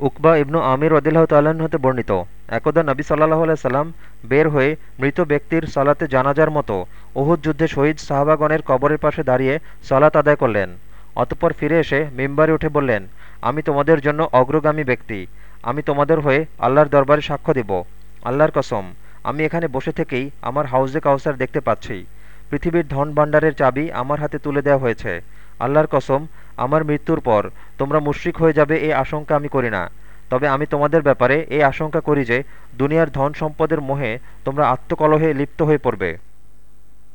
উকবা ইবনু আমির রদিল্লাহ তাল্লাহ্ন হতে বর্ণিত। একদা নবী সাল্লাহ সাল্লাম বের হয়ে মৃত ব্যক্তির সালাতে জানাজার মতো উহুদ যুদ্ধে শহীদ সাহাবাগণের কবরের পাশে দাঁড়িয়ে সালাত আদায় করলেন। অতপর ফিরে এসে মিম্বারে উঠে বললেন, আমি তোমাদের জন্য অগ্রগামী ব্যক্তি। আমি তোমাদের হয়ে আল্লাহর দরবারে সাক্ষ্য দেব। আল্লাহর কসম, আমি এখানে বসে থেকেই আমার হাউজে কাউসার দেখতে পাচ্ছি। পৃথিবীর ধন ভাণ্ডারের চাবি আমার হাতে তুলে দেওয়া হয়েছে। আল্লাহর কসম, আমার মৃত্যুর পর তোমরা মুশ্রিক হয়ে যাবে এই আশঙ্কা আমি করি না। তবে আমি তোমাদের ব্যাপারে এই আশঙ্কা করি যে, দুনিয়ার ধন সম্পদের মোহে তোমরা আত্মকলহে লিপ্ত হয়ে পড়বে।